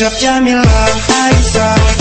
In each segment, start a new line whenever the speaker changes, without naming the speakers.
Drop Jamila, I saw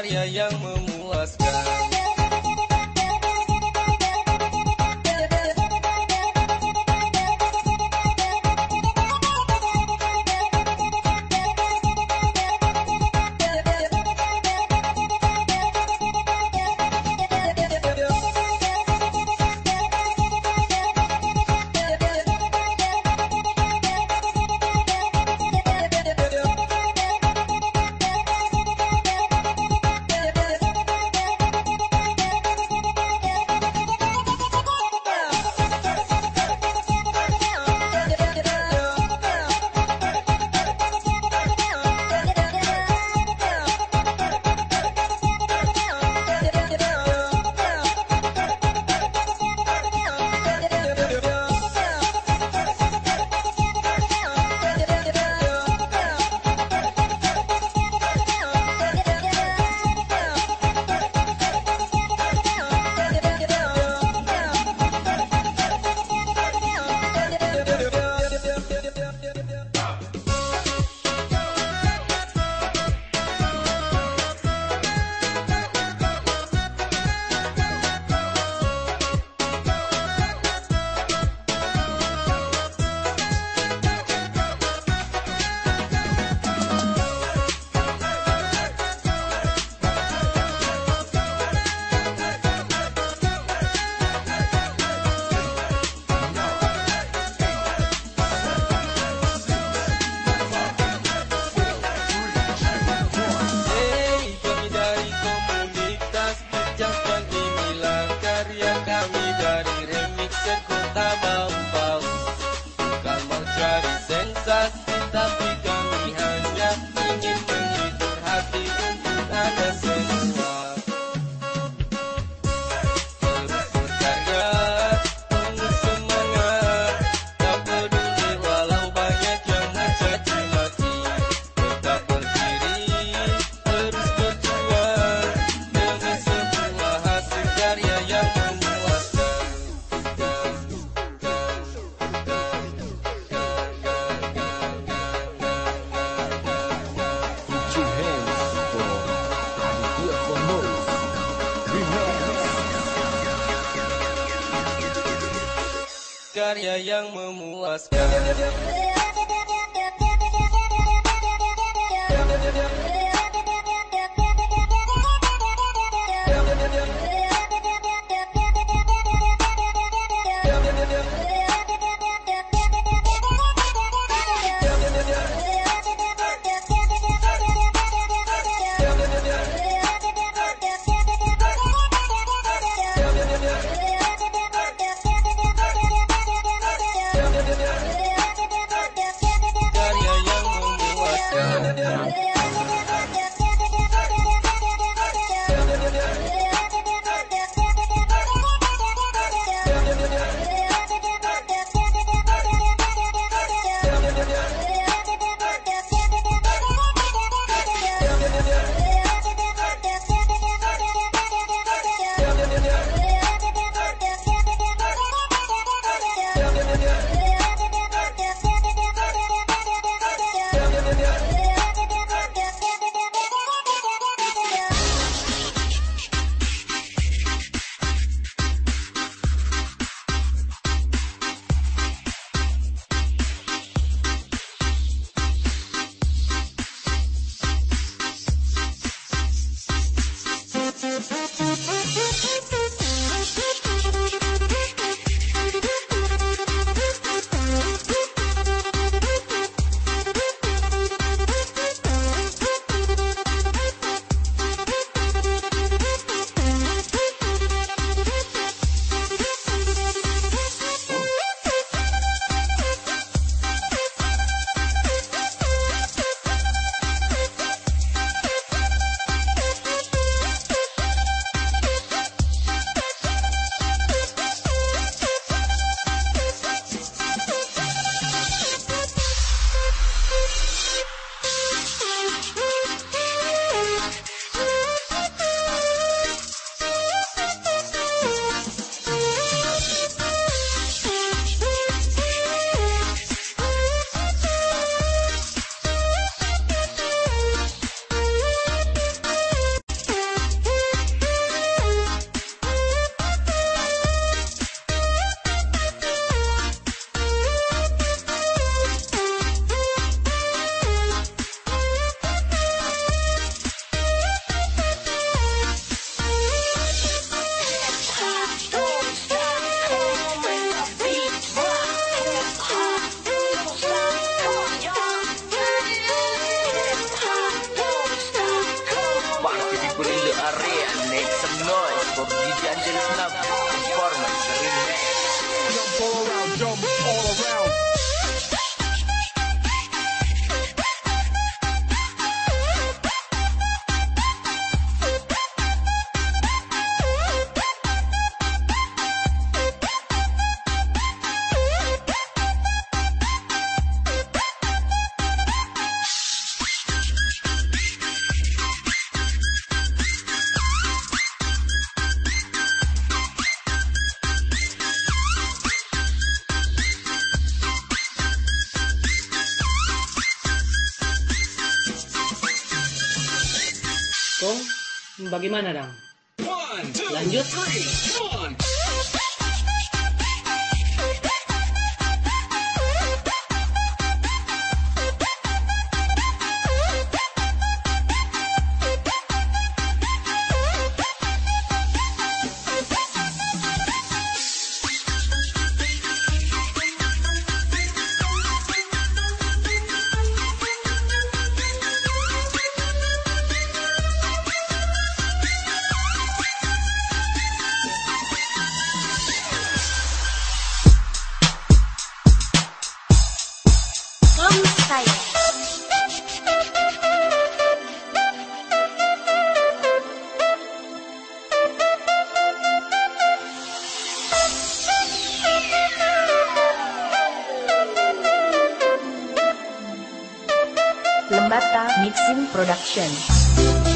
María Yang
yang bagaimana dong?
Production.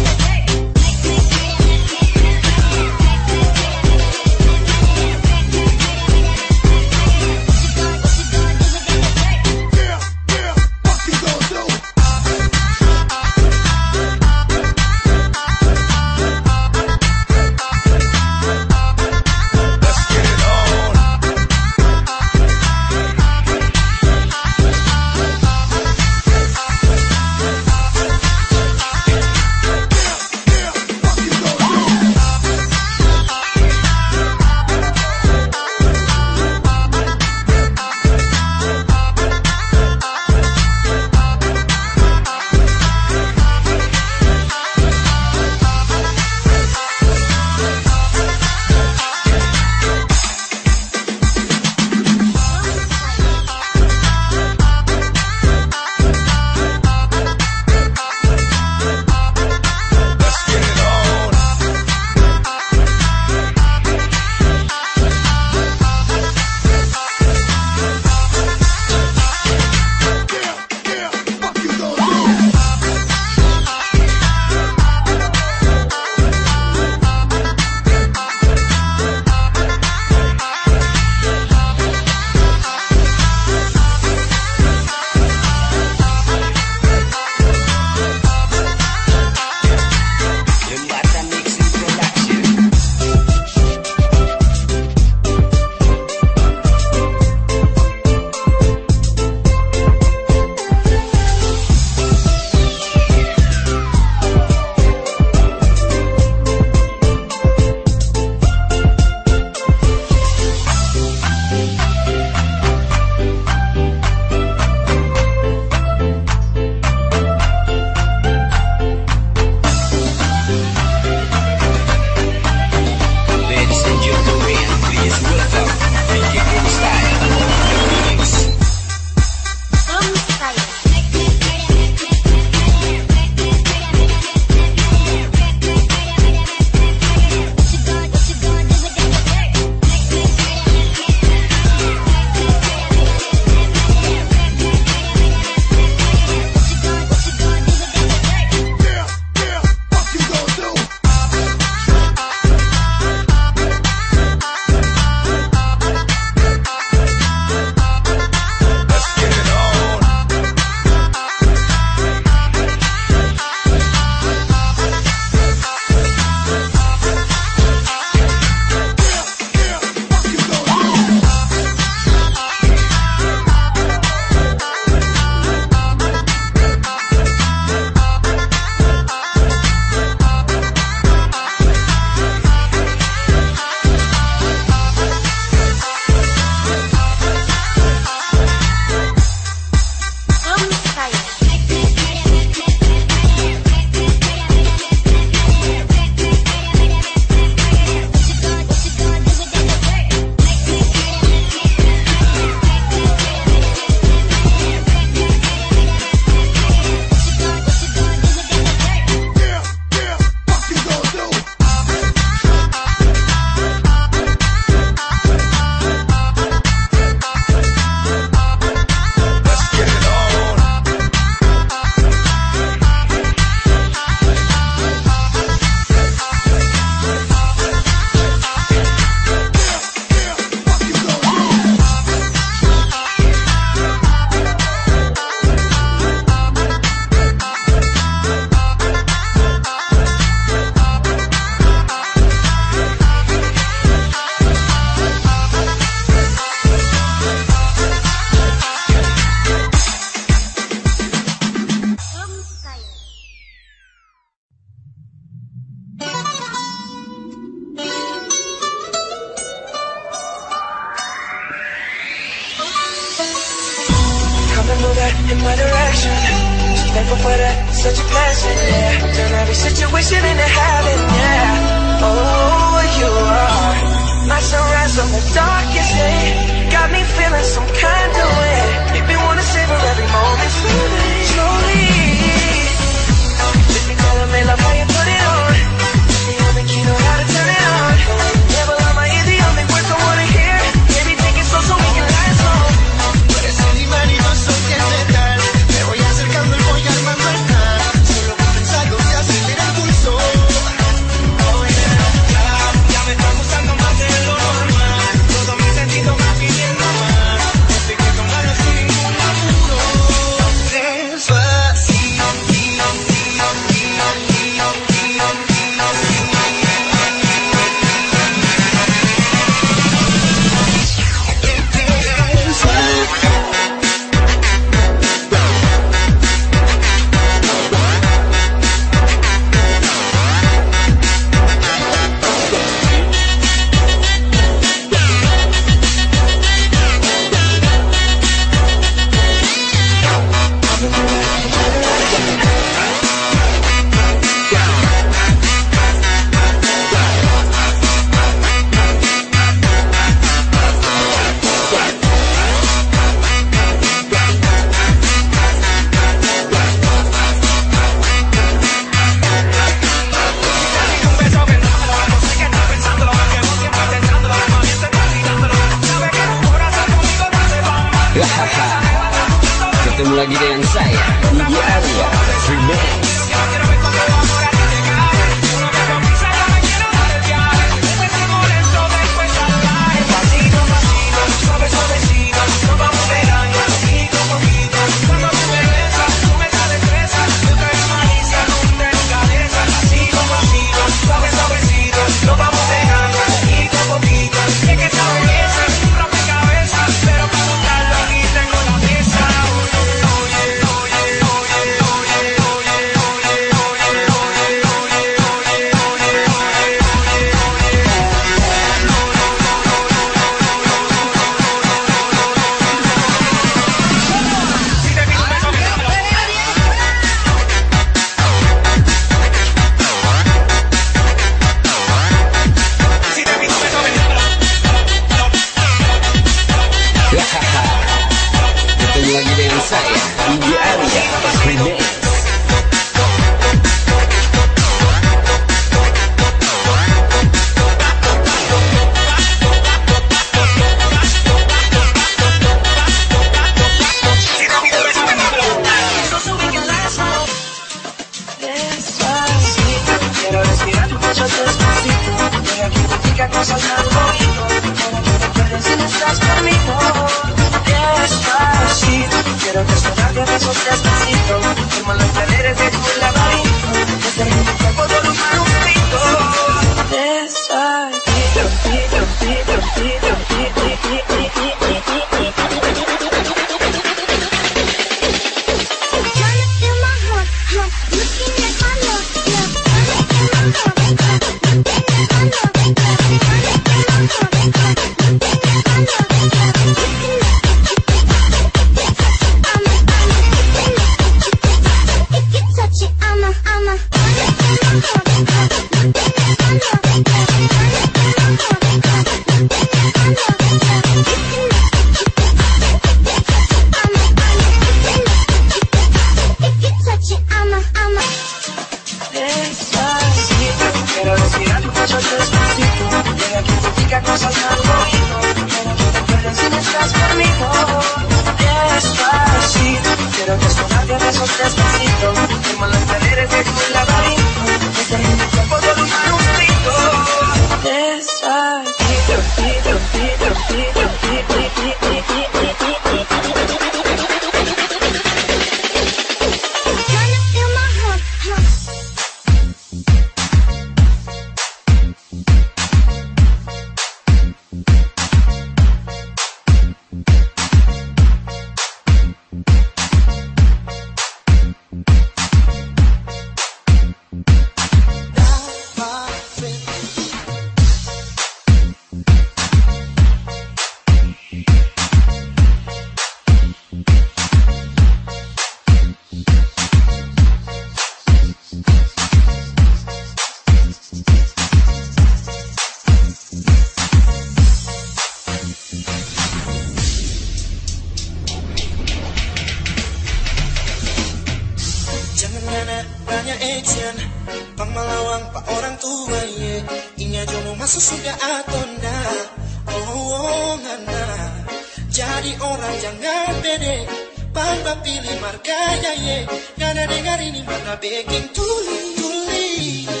Maracaibo, Maracaibo, Ganadegari, Manabekin, Tuli, Tuli.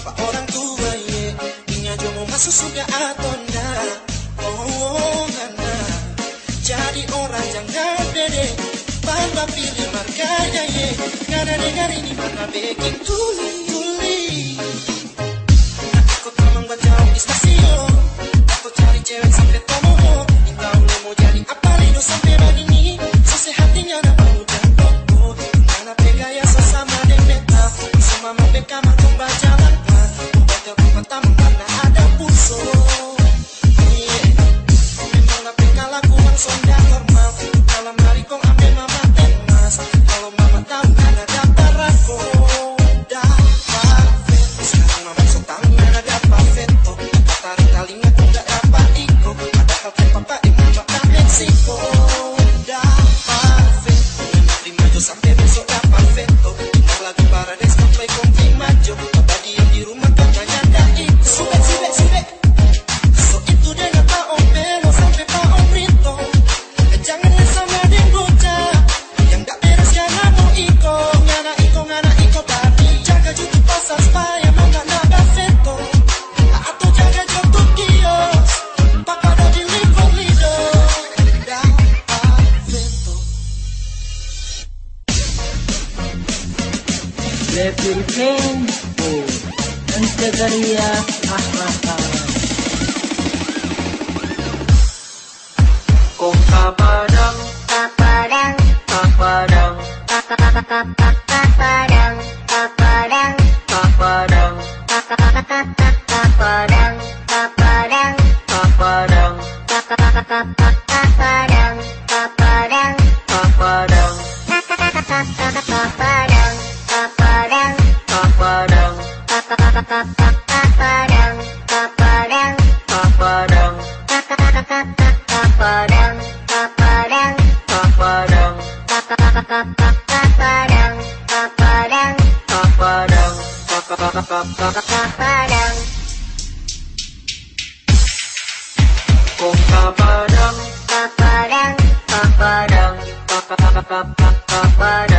pak orang tua ye? Ingat yo masuk surga atau enggak? Oh, oh nana. Jadi orang jangan dede Bangga pilih markanya ye. Karena dengar ini mana bikin tuli Tuli
Padang ba ba ba ba ba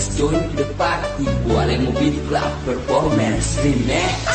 Let's join the party Buat yang mobil club performance Remix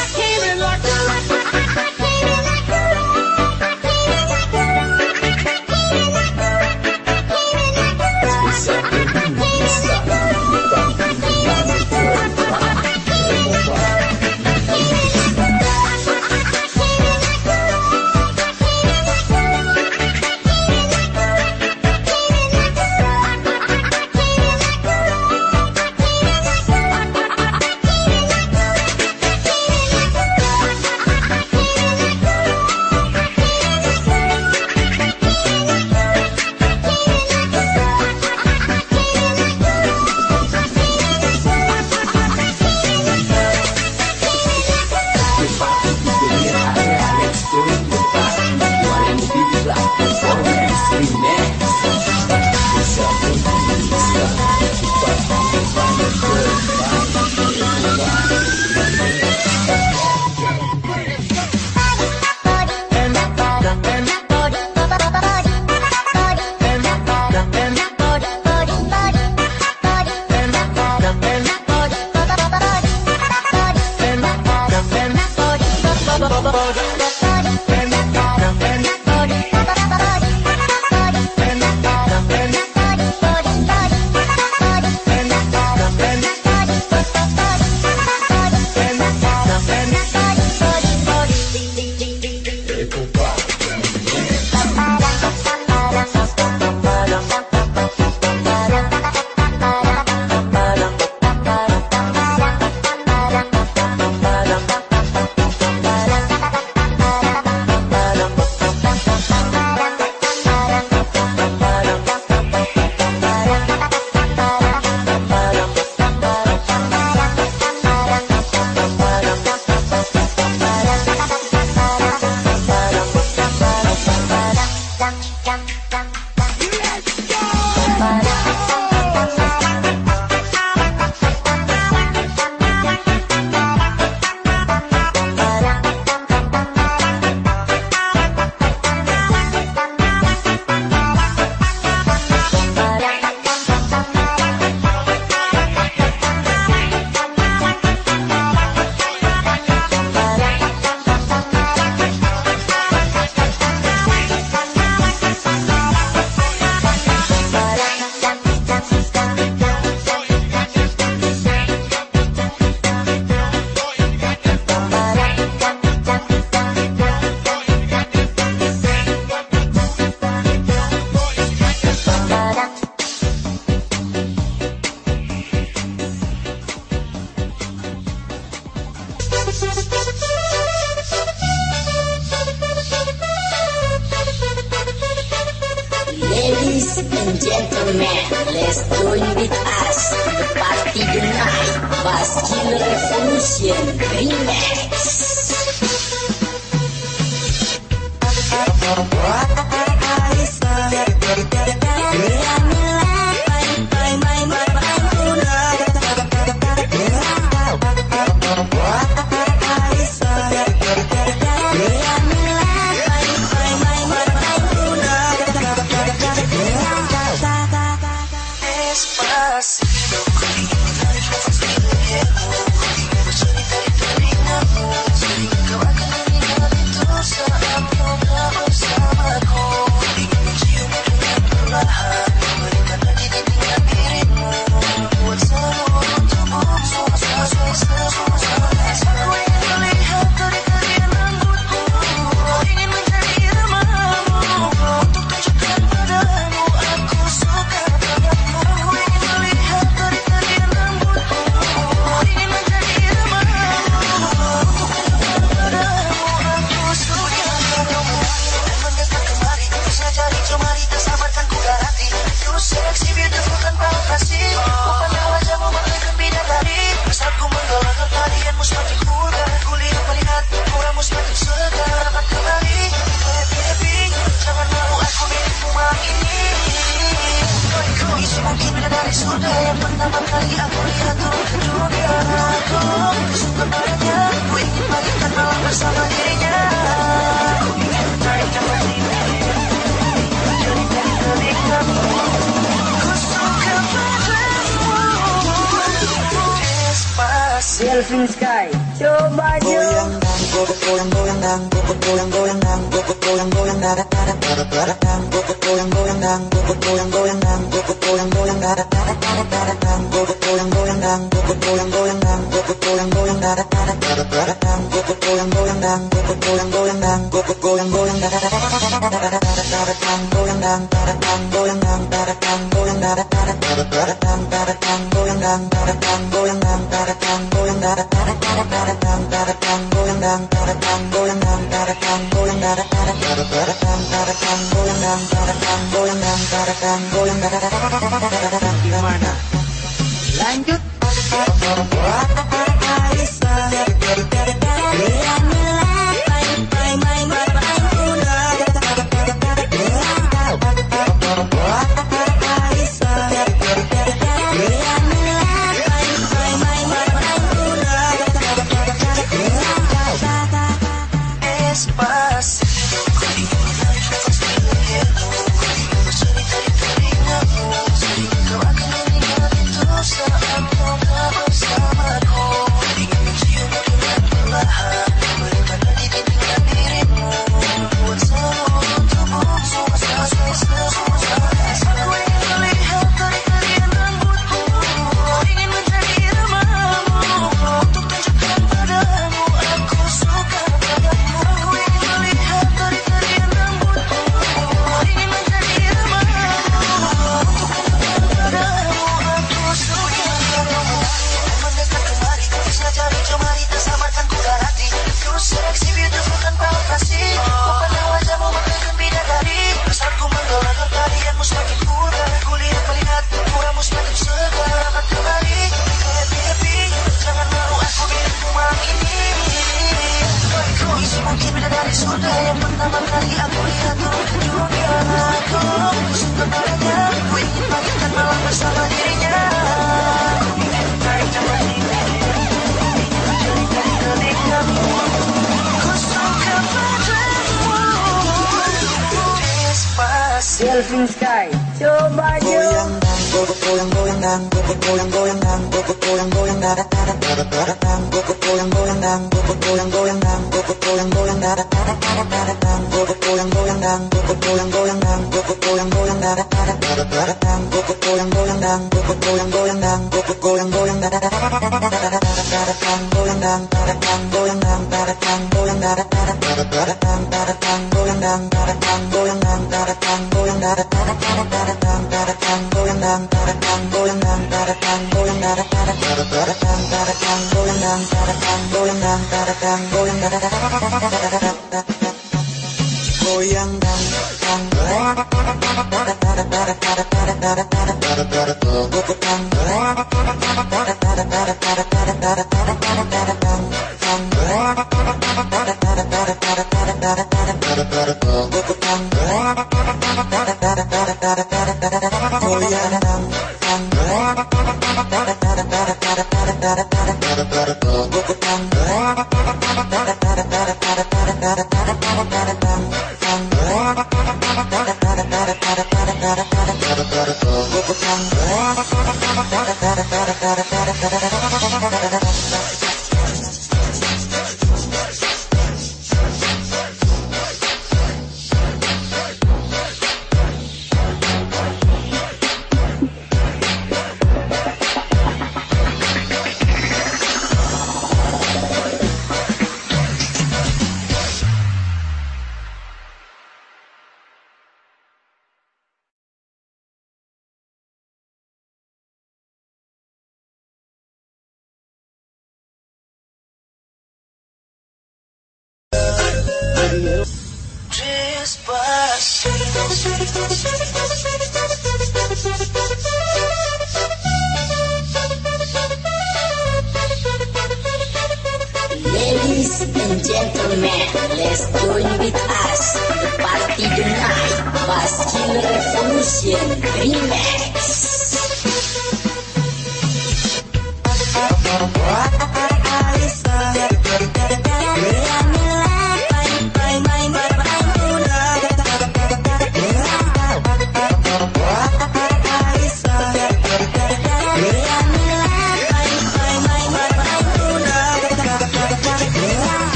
Ladies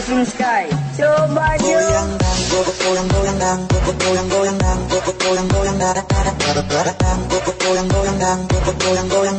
Delfin Sky, coba yuk.
Gimana?